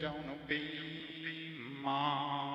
don't be my